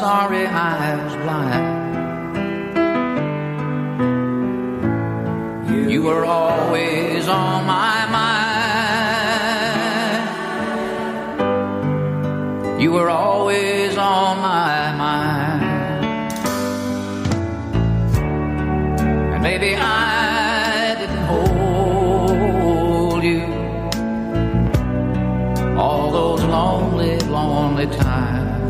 sorry I was blind. You were always on my mind. You were always on my mind. And maybe I didn't hold you all those lonely, lonely times.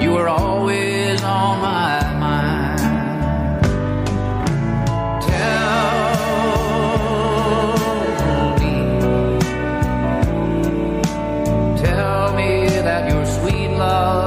You were always on my mind. Tell me, tell me that your sweet love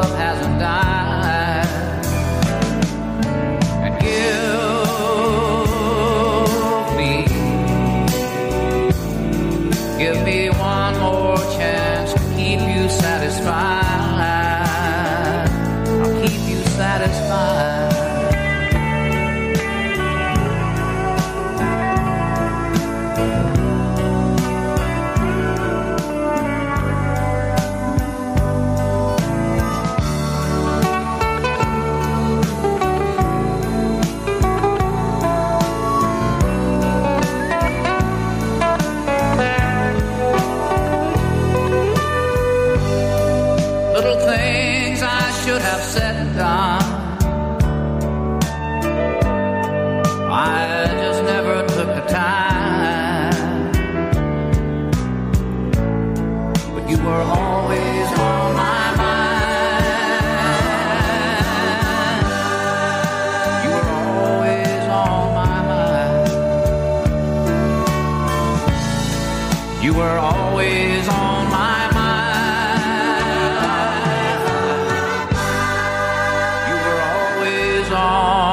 should have said and now.